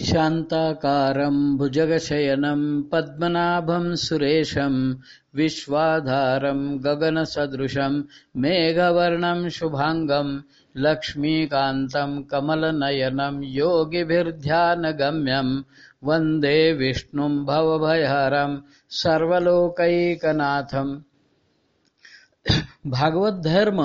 शान्ताकारं भुजगशयनं पद्मनाभं सुरेशं विश्वाधारं गगनसदृशं मेघवर्णं शुभाङ्गं लक्ष्मीकान्तं कमलनयनं योगिभिर्ध्यानगम्यं वन्दे विष्णुं भवभयहरं सर्वलोकैकनाथम् भागवत धर्म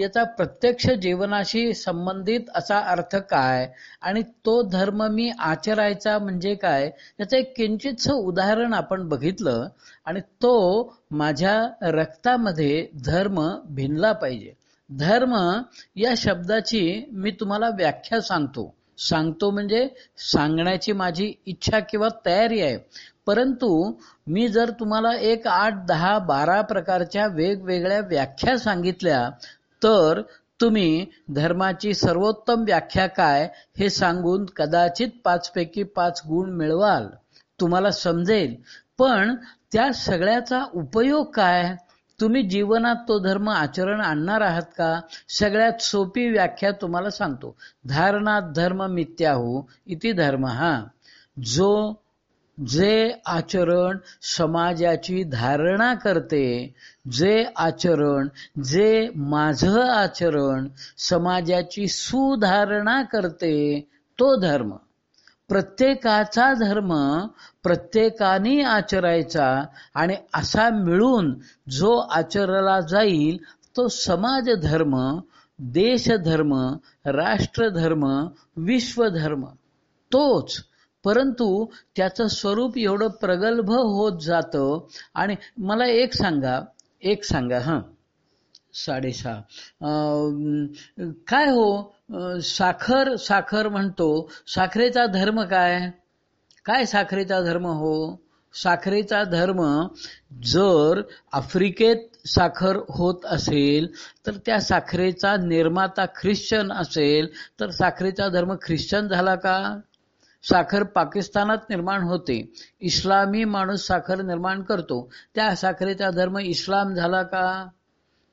याचा प्रत्यक्ष जीवनाशी संबंधित असा अर्थ काय? आणि तो धर्म मी आचरायचा म्हणजे काय? याचं एक किंचितच उदाहरण आपण बघितलं आणि तो माझ्या रक्तामध्ये धर्म भिनला पाहिजे. धर्म या शब्दाची मी तुम्हाला व्याख्या सांगतो. सांगतो म्हणजे सांगण्याची माझी इच्छा किंवा तयारी आहे. परंतु मी जर तुम्हाला एक आठ दहा बारा प्रकारच्या वेगवेगळ्या व्याख्या सांगितल्या तर तुम्ही धर्माची सर्वोत्तम व्याख्या काय हे सांगून कदाचित पाचपैकी पाच गुण मिळवाल. तुम्हाला समजेल. पण त्या सगळ्याचा उपयोग काय? तुम्ही जीवनात तो धर्म आचरण आणणार आहात का? सगळ्यात सोपी व्याख्या तुम्हाला सांगतो. धारणात धर्म मिथ्याहू हो, इति धर्म. हा जो जे आचरण समाजाची धारणा करते जे आचरण जे माझं आचरण समाजाची सुधारणा करते तो धर्म. प्रत्येकाचा धर्म प्रत्येकाने आचरायचा आणि असा मिळून जो आचरला जाईल तो समाज धर्म देशधर्म राष्ट्रधर्म विश्वधर्म तोच परंतु त्याचं स्वरूप एवढं प्रगल्भ होत जातं. आणि मला एक सांगा एक सांगा हां. साडेसहा. काय हो? साखर साखर म्हणतो. साखरेचा धर्म काय? काय साखरेचा धर्म हो? साखरेचा धर्म जर आफ्रिकेत साखर होत असेल तर त्या साखरेचा निर्माता ख्रिश्चन असेल तर साखरेचा धर्म ख्रिश्चन झाला का? साखर पाकिस्तानात निर्माण होते. इस्लामी माणूस साखर निर्माण करतो. त्या साखरेचा धर्म इस्लाम झाला का?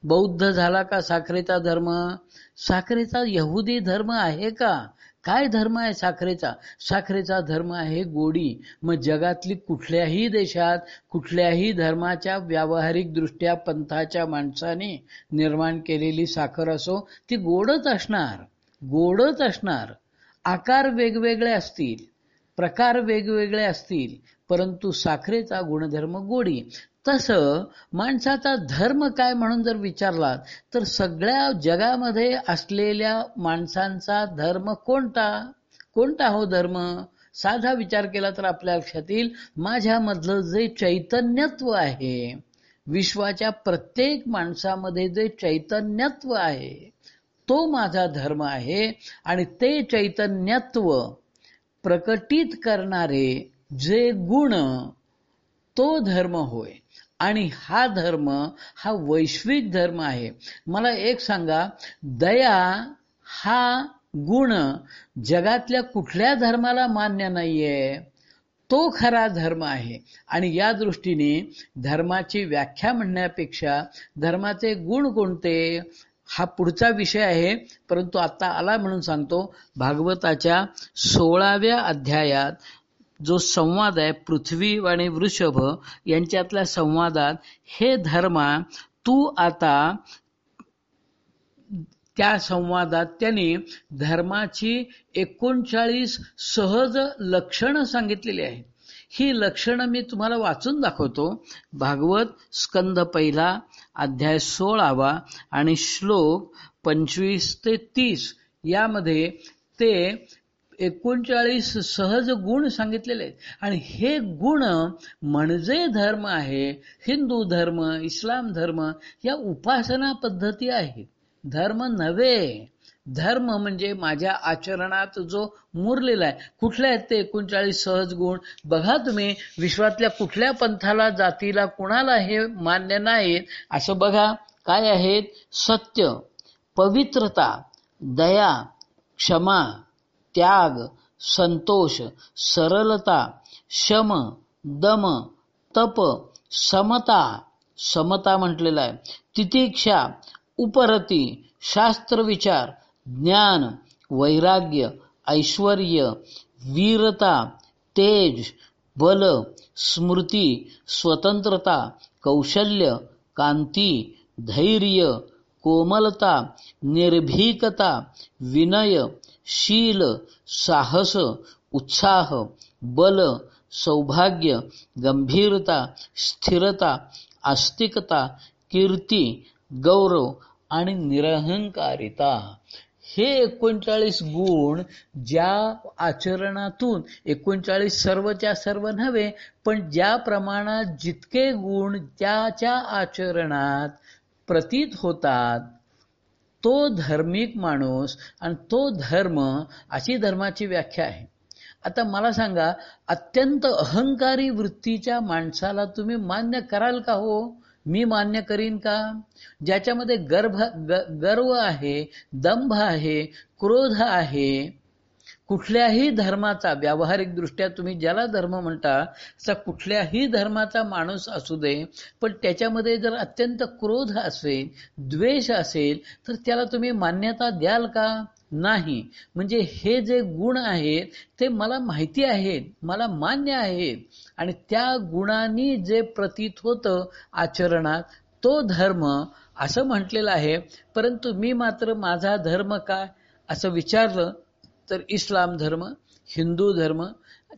बौद्ध झाला का साखरेचा धर्म? साखरेचा यहुदी धर्म आहे का? काय धर्म आहे साखरेचा? साखरेचा धर्म आहे गोडी. मग जगातली कुठल्याही देशात कुठल्याही धर्माच्या व्यावहारिक दृष्ट्या पंथाच्या माणसाने निर्माण केलेली साखर असो ती गोडच असणार. गोडच असणार. आकार वेगवेगळे असतील प्रकार वेगवेगळे असतील परंतु साखरेचा गुणधर्म गोडी. तसं माणसाचा धर्म काय म्हणून जर विचारला तर सगळ्या जगामध्ये असलेल्या माणसांचा धर्म कोणता? कोणता हो धर्म? साधा विचार केला तर आपल्या लक्षात येईल माझ्यामधलं जे चैतन्यत्व आहे विश्वाच्या प्रत्येक माणसामध्ये जे चैतन्यत्व आहे तो माझा धर्म आहे आणि ते चैतन्यत्व प्रकटित करणारे जे गुण तो धर्म होय. आणि हा धर्म हा वैश्विक धर्म आहे. मला एक सांगा दया हा गुण जगातल्या कुठल्या धर्माला मान्य नाहीये? तो खरा धर्म आहे. आणि या दृष्टीने धर्माची व्याख्या म्हणण्यापेक्षा धर्माचे गुण कोणते? हा पुढचा विषय आहे. परंतु आता आला म्हणून सांगतो भागवताच्या सोळाव्या अध्यायात जो संवाद आहे पृथ्वी आणि वृषभ यांच्यातल्या संवादात हे धर्मा तू आता त्या संवादात त्यांनी धर्माची एकोणचाळीस सहज लक्षणं सांगितलेली आहेत. ही लक्षणं मी तुम्हाला वाचून दाखवतो. भागवत स्कंद पहिला अध्याय सोळावा आणि श्लोक पंचवीस ते तीस यामध्ये ते एकोणचाळीस सहज गुण सांगितलेले आहेत. आणि हे गुण म्हणजे धर्म आहे हिंदू धर्म इस्लाम धर्म या उपासना पद्धती आहेत. धर्म नव्हे. धर्म म्हणजे माझ्या आचरणात जो मुरलेला आहे कुठल्या आहेत ते एकोणचाळीस सहज गुण. बघा तुम्ही विश्वातल्या कुठल्या पंथाला जातीला कुणाला हे मान्य नाहीत असं बघा. काय आहेत? सत्य पवित्रता दया क्षमा त्याग संतोष सरलता शम दम तप समता. समता म्हटलेला आहे. तितिक्षा उपरती शास्त्र विचार ज्ञान वैराग्य ऐश्वर वीरता तेज बल स्मृती स्वतंत्रता कौशल्य कांती धैर्य कोमलता निर्भीकता विनय शील साहस उत्साह बल सौभाग्य गंभीरता स्थिरता आस्तिकता कीर्ती गौरव आणि निरहंकारिता. हे एकोणचाळीस गुण ज्या आचरणातून एकोणचाळीस सर्वच्या सर्व नव्हे पण ज्या प्रमाणात जितके गुण त्याच्या आचरणात प्रतीत होतात तो धार्मिक माणूस आणि तो धर्म अशी धर्माची व्याख्या आहे. आता मला सांगा अत्यंत अहंकारी वृत्तीच्या माणसाला तुम्ही मान्य कराल का हो? मी मान्य करीन का? ज्याच्यामध्ये गर्भ गर्व आहे दंभ आहे क्रोध आहे कुठल्याही धर्माचा व्यावहारिक दृष्ट्या तुम्ही ज्याला धर्म म्हणता असा कुठल्याही धर्माचा माणूस असू दे पण त्याच्यामध्ये जर अत्यंत क्रोध असेल द्वेष असेल तर त्याला तुम्ही मान्यता द्याल का? नाही. म्हणजे हे जे गुण आहेत ते मला माहिती आहेत मला मान्य आहेत. आणि त्या गुणांनी जे प्रतीत होतं आचरणात तो धर्म असं म्हटलेलं आहे परंतु मी मात्र माझा धर्म काय? असं विचारलं तर इस्लाम धर्म हिंदू धर्म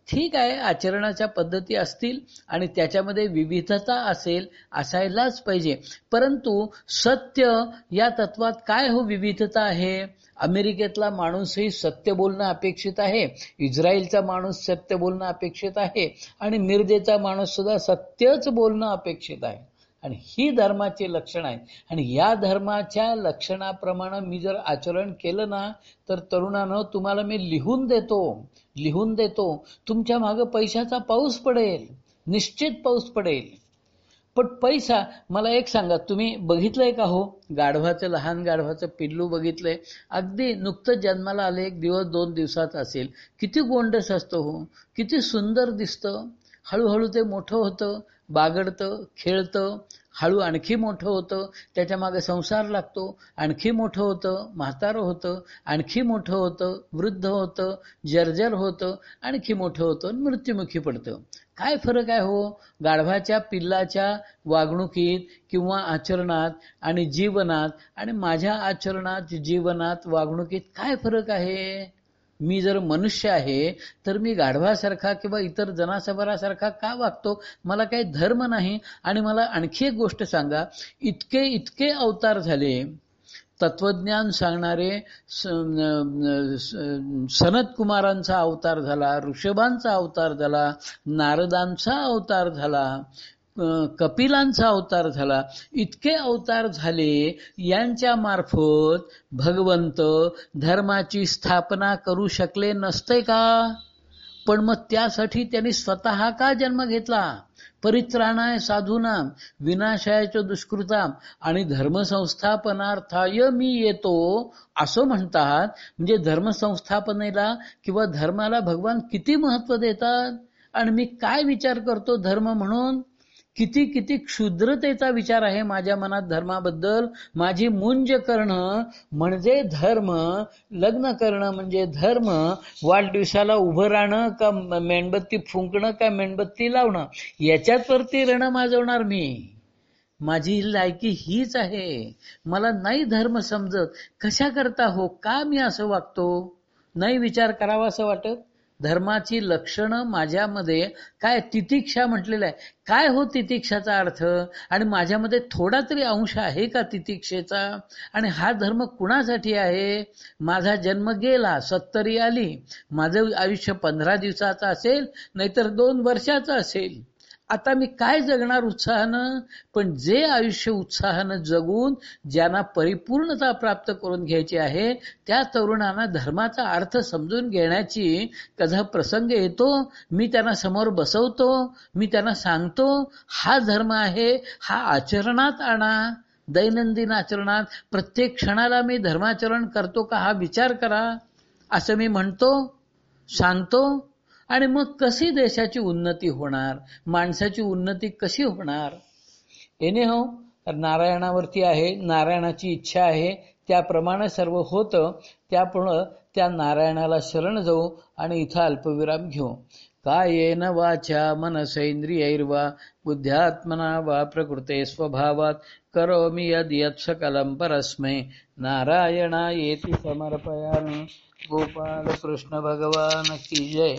ठीक आहे आचरणाच्या पद्धती असतील आणि त्याच्यामध्ये विविधता असेल असायलाच पाहिजे. परंतु सत्य या तत्वात काय हो विविधता आहे? अमेरिकेतला माणूसही सत्य बोलणं अपेक्षित आहे इस्रायलचा माणूस सत्य बोलणं अपेक्षित आहे आणि मिरजेचा माणूस सुद्धा सत्यच बोलणं अपेक्षित आहे. आणि ही धर्माचे लक्षण आहे. आणि या धर्माच्या लक्षणाप्रमाणे मी जर आचरण केलं ना तर तरुणानं तुम्हाला मी लिहून देतो लिहून देतो. तुमच्या मागं पैशाचा पाऊस पडेल निश्चित पाऊस पडेल. पण पैसा मला एक सांगा तुम्ही बघितलंय का हो? गाढवाचं लहान गाढवाचं पिल्लू बघितलंय. अगदी नुकतं जन्माला आले एक दिवस दोन दिवसात असेल. किती गोंडस असतो हो? किती सुंदर दिसतं. हळूहळू ते मोठं होतं बागडतं खेळतं. हळू आणखी मोठं होतं त्याच्यामागे संसार लागतो. आणखी मोठं होतं म्हातारं होतं. आणखी मोठं होतं वृद्ध होतं जर्जर होतं. आणखी मोठं होतं मृत्युमुखी पडतं. काय फरक आहे हो? गाढवाच्या पिल्लाच्या वागणुकीत किंवा आचरणात आणि जीवनात आणि माझ्या आचरणात जीवनात वागणुकीत काय फरक आहे? मी जर मनुष्य आहे तर मी गाढवासारखा किंवा इतर जनासभरासारखा का वागतो? मला काही धर्म नाही. आणि मला आणखी एक गोष्ट सांगा. इतके इतके अवतार झाले. तत्वज्ञान सांगणारे सनत कुमारांचा अवतार झाला ऋषभांचा अवतार झाला नारदांचा अवतार झाला. कपिलांचा अवतार झाला. इतके अवतार झाले यांच्या मार्फत भगवंत धर्माची स्थापना करू शकले नसते का? पण मग त्यासाठी त्यांनी स्वतः का जन्म घेतला? परित्राणाय साधूनाम विनाशयाच्या दुष्कृताम आणि धर्मसंस्थापनार्थाय मी येतो असं म्हणतात. म्हणजे धर्मसंस्थापनेला किंवा धर्माला भगवान किती महत्त्व देतात? आणि मी काय विचार करतो धर्म म्हणून? किती किती क्षुद्रतेचा विचार आहे माझ्या मनात धर्माबद्दल. माझी मुंज करणं म्हणजे धर्म लग्न करणं म्हणजे धर्म वाढदिवसाला उभं राहणं का मेणबत्ती फुंकणं का मेणबत्ती लावणं याच्यात वरती रण माजवणार मी. माझी लायकी हीच आहे. मला नाही धर्म समजत. कशा करता हो? का मी असं वागतो? नाही विचार करावा असं वाटत? धर्माची लक्षणं माझ्यामध्ये काय तितिक्षा म्हटलेलं आहे? काय हो तितिक्षाचा अर्थ? आणि माझ्यामध्ये थोडा तरी अंश आहे का तितिक्षेचा? आणि हा धर्म कुणासाठी आहे? माझा जन्म गेला सत्तरी आली. माझं आयुष्य पंधरा दिवसाचं असेल नाहीतर दोन वर्षाचं असेल. आता मी काय जगणार उत्साहानं? पण जे आयुष्य उत्साहानं जगून ज्यांना परिपूर्णता प्राप्त करून घ्यायची आहे त्या तरुणांना धर्माचा अर्थ समजून घेण्याची कधा प्रसंग येतो मी त्यांना समोर बसवतो मी त्यांना सांगतो हा धर्म आहे हा आचरणात आणा. दैनंदिन आचरणात प्रत्येक क्षणाला मी धर्माचरण करतो का हा विचार करा. असं मी म्हणतो सांगतो आणि मग कशी देशाची उन्नती होणार? माणसाची उन्नती कशी होणार? येणे हो नारायणावरती आहे नारायणाची इच्छा आहे त्याप्रमाणे सर्व होतं त्यापुढं त्या नारायणाला शरण जाऊ आणि इथं अल्पविराम घेऊ. काय न वाचा मनसेंद्रियैर्वा बुद्ध्यात्मना वा प्रकृते स्वभावात करोमि यद यत् सकलं परस्मै। नारायणायेति समर्पयामि। गोपाल कृष्ण भगवान की जय।